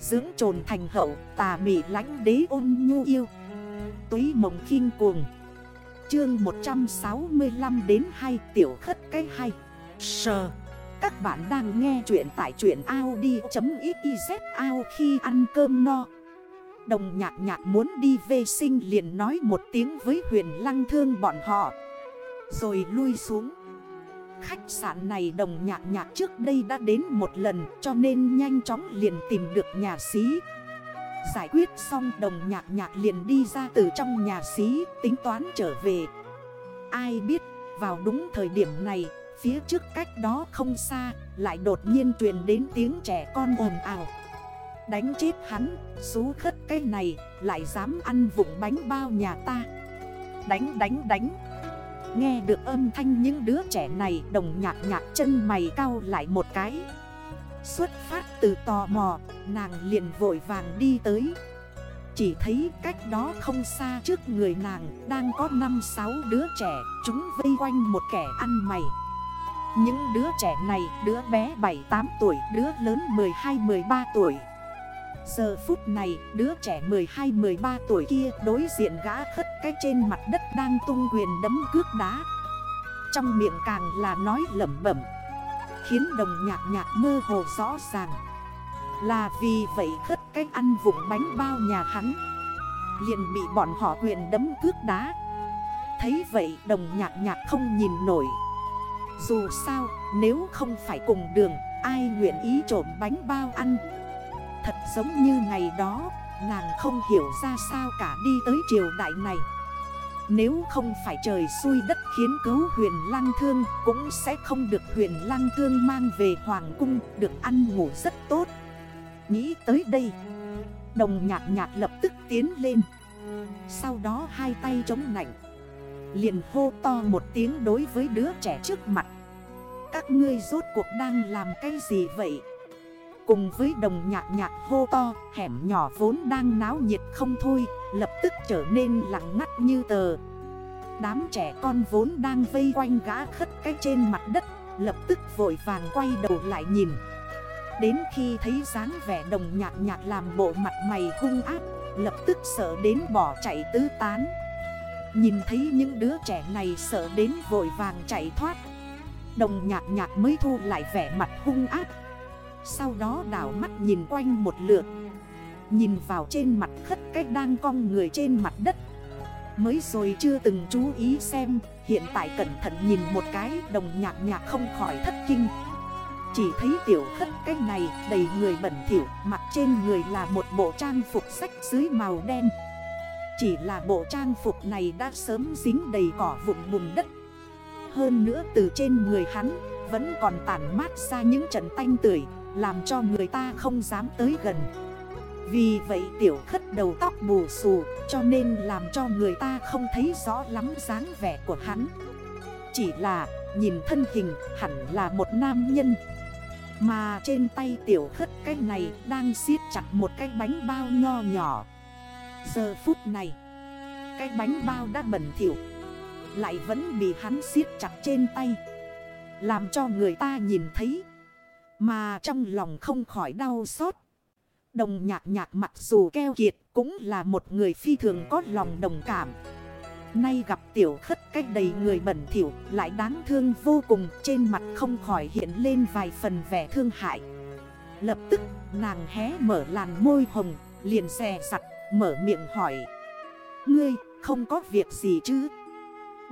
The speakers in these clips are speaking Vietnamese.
Dưỡng trồn thành hậu, tà mị lánh đế ôn nhu yêu. Túy mộng khinh cuồng. Chương 165 đến 2 tiểu khất cái 2 Sờ. Các bạn đang nghe chuyện tại chuyện Audi.xyz ao khi ăn cơm no. Đồng nhạc nhạc muốn đi vệ sinh liền nói một tiếng với huyền lăng thương bọn họ. Rồi lui xuống. Khách sạn này đồng nhạc nhạc trước đây đã đến một lần cho nên nhanh chóng liền tìm được nhà sĩ Giải quyết xong đồng nhạc nhạc liền đi ra từ trong nhà sĩ tính toán trở về. Ai biết vào đúng thời điểm này phía trước cách đó không xa lại đột nhiên truyền đến tiếng trẻ con ồn ào. Đánh chết hắn, xú khất cái này lại dám ăn vụng bánh bao nhà ta. Đánh đánh đánh. Nghe được âm thanh những đứa trẻ này đồng nhạc nhạc chân mày cao lại một cái. Xuất phát từ tò mò, nàng liền vội vàng đi tới. Chỉ thấy cách đó không xa trước người nàng đang có 5-6 đứa trẻ Chúng vây quanh một kẻ ăn mày. Những đứa trẻ này, đứa bé 7-8 tuổi, đứa lớn 12-13 tuổi. Giờ phút này, đứa trẻ 12-13 tuổi kia đối diện gã khất cái trên mặt đất đang tung quyền đấm cước đá. Trong miệng càng là nói lẩm bẩm, Khiến đồng nhạc nhạc mơ hồ rõ ràng. Là vì vậy khất cái ăn vụng bánh bao nhà hắn, liền bị bọn họ quyền đấm cước đá. Thấy vậy đồng nhạc nhạc không nhìn nổi. Dù sao, nếu không phải cùng đường, Ai nguyện ý trộm bánh bao ăn? Thật giống như ngày đó, Nàng không hiểu ra sao cả đi tới triều đại này. Nếu không phải trời xui đất khiến cứu huyền Lang thương, Cũng sẽ không được huyền Lang thương mang về hoàng cung, Được ăn ngủ rất tốt. Nghĩ tới đây, Đồng nhạc nhạc lập tức tiến lên. Sau đó hai tay chống nảnh Liền hô to một tiếng đối với đứa trẻ trước mặt. Các ngươi rốt cuộc đang làm cái gì vậy? Cùng với đồng nhạc nhạc hô to, Hẻm nhỏ vốn đang náo nhiệt không thôi, Lập tức trở nên lặng ngắt như tờ. Đám trẻ con vốn đang vây quanh gã khất cái trên mặt đất, Lập tức vội vàng quay đầu lại nhìn. Đến khi thấy dáng vẻ đồng nhạc nhạc làm bộ mặt mày hung ác, Lập tức sợ đến bỏ chạy tứ tán. Nhìn thấy những đứa trẻ này sợ đến vội vàng chạy thoát. Đồng nhạc nhạc mới thu lại vẻ mặt hung ác sau đó đảo mắt nhìn quanh một lượt. Nhìn vào trên mặt khất cách đang cong người trên mặt đất. Mới rồi chưa từng chú ý xem, Hiện tại cẩn thận nhìn một cái, đồng nhạc nhạc không khỏi thất kinh. Chỉ thấy tiểu khất cách này đầy người bẩn thỉu Mặt trên người là một bộ trang phục sách dưới màu đen. Chỉ là bộ trang phục này đã sớm dính đầy cỏ vụn bùn đất. Hơn nữa từ trên người hắn, vẫn còn tản mát ra những trận tanh tưởi làm cho người ta không dám tới gần. Vì vậy tiểu khất đầu tóc bù xù, Cho nên làm cho người ta không thấy rõ lắm dáng vẻ của hắn. Chỉ là, nhìn thân hình, hẳn là một nam nhân. Mà trên tay tiểu khất cái này đang siết chặt một cái bánh bao nho nhỏ. Giờ phút này, Cái bánh bao đã bẩn thỉu, Lại vẫn bị hắn siết chặt trên tay. Làm cho người ta nhìn thấy mà trong lòng không khỏi đau xót. Đồng nhạc nhạc mặc dù keo kiệt cũng là một người phi thường có lòng đồng cảm. Nay gặp tiểu khất cách đầy người bẩn thỉu lại đáng thương vô cùng, trên mặt không khỏi hiện lên vài phần vẻ thương hại. Lập tức, nàng hé mở làn môi hồng, liền xè sặt, mở miệng hỏi. Ngươi, không có việc gì chứ?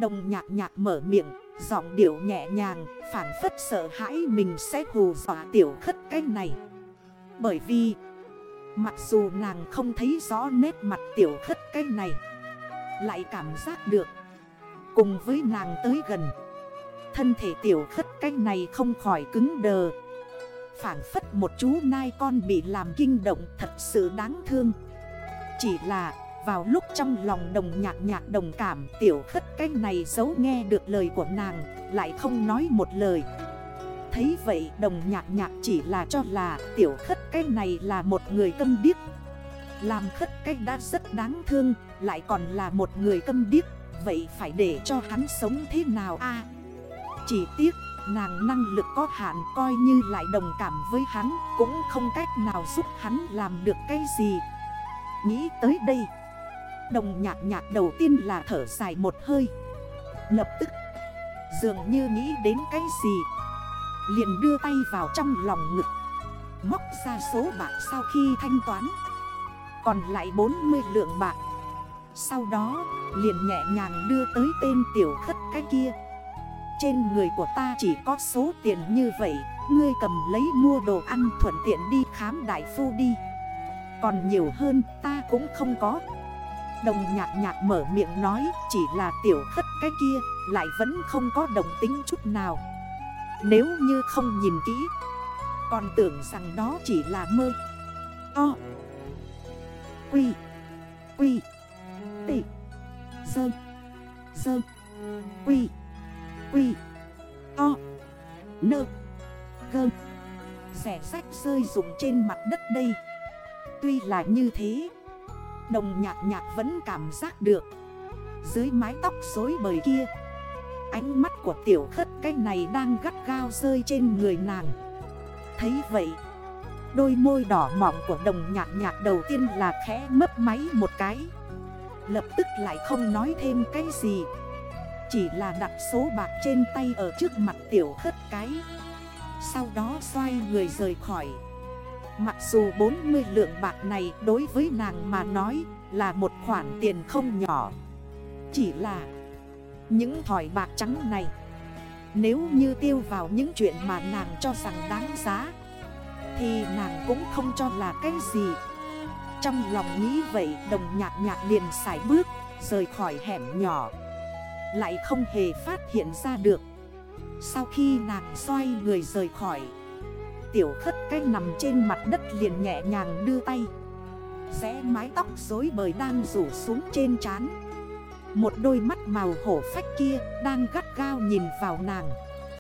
Đồng nhạc nhạc mở miệng Giọng điệu nhẹ nhàng phản phất sợ hãi mình sẽ hù dọa tiểu khất cái này. Bởi vì, Mặc dù nàng không thấy rõ nét mặt tiểu khất cái này, Lại cảm giác được, Cùng với nàng tới gần, Thân thể tiểu khất cái này không khỏi cứng đờ. Phản phất một chú nai con bị làm kinh động thật sự đáng thương. Chỉ là vào lúc trong lòng đồng nhạc nhạc đồng cảm. Tiểu khất cái này giấu nghe được lời của nàng, Lại không nói một lời. Thấy vậy, đồng nhạc nhạc chỉ là cho là Tiểu khất cái này là một người câm điếc. Làm khất cái đã rất đáng thương, Lại còn là một người câm điếc. Vậy phải để cho hắn sống thế nào a? Chỉ tiếc, nàng năng lực có hạn, coi như lại đồng cảm với hắn, Cũng không cách nào giúp hắn làm được cái gì. Nghĩ tới đây Đồng nhạc nhạc đầu tiên là thở dài một hơi. Lập tức, Dường như nghĩ đến cái gì, Liền đưa tay vào trong lòng ngực, Móc ra số bạc sau khi thanh toán. Còn lại 40 lượng bạc. Sau đó, liền nhẹ nhàng đưa tới tên tiểu khất cái kia. Trên người của ta chỉ có số tiền như vậy, Ngươi cầm lấy mua đồ ăn thuận tiện đi khám đại phu đi. Còn nhiều hơn, ta cũng không có. Đồng nhạc nhạc mở miệng nói, Chỉ là tiểu khất cái kia, Lại vẫn không có đồng tính chút nào. Nếu như không nhìn kỹ, Còn tưởng rằng đó chỉ là mơ. O Quy Quy Tị Dơ Dơ Quy Quy o Nơ Gơ Rẻ sách rơi rụng trên mặt đất đây. Tuy là như thế Đồng nhạc nhạc vẫn cảm giác được. Dưới mái tóc rối bời kia, Ánh mắt của tiểu khất cái này đang gắt gao rơi trên người nàng. Thấy vậy, Đôi môi đỏ mỏng của đồng nhạc nhạc đầu tiên là khẽ mấp máy một cái. Lập tức lại không nói thêm cái gì. Chỉ là đặt số bạc trên tay ở trước mặt tiểu khất cái. Sau đó xoay người rời khỏi. Mặc dù 40 lượng bạc này đối với nàng mà nói là một khoản tiền không nhỏ. Chỉ là những thỏi bạc trắng này, Nếu như tiêu vào những chuyện mà nàng cho rằng đáng giá, Thì nàng cũng không cho là cái gì. Trong lòng nghĩ vậy, đồng nhạc nhạc liền xài bước, Rời khỏi hẻm nhỏ. Lại không hề phát hiện ra được. Sau khi nàng xoay người rời khỏi Tiểu khất cái nằm trên mặt đất liền nhẹ nhàng đưa tay. Rẽ mái tóc rối bời đang rủ xuống trên trán. Một đôi mắt màu hổ phách kia đang gắt gao nhìn vào nàng.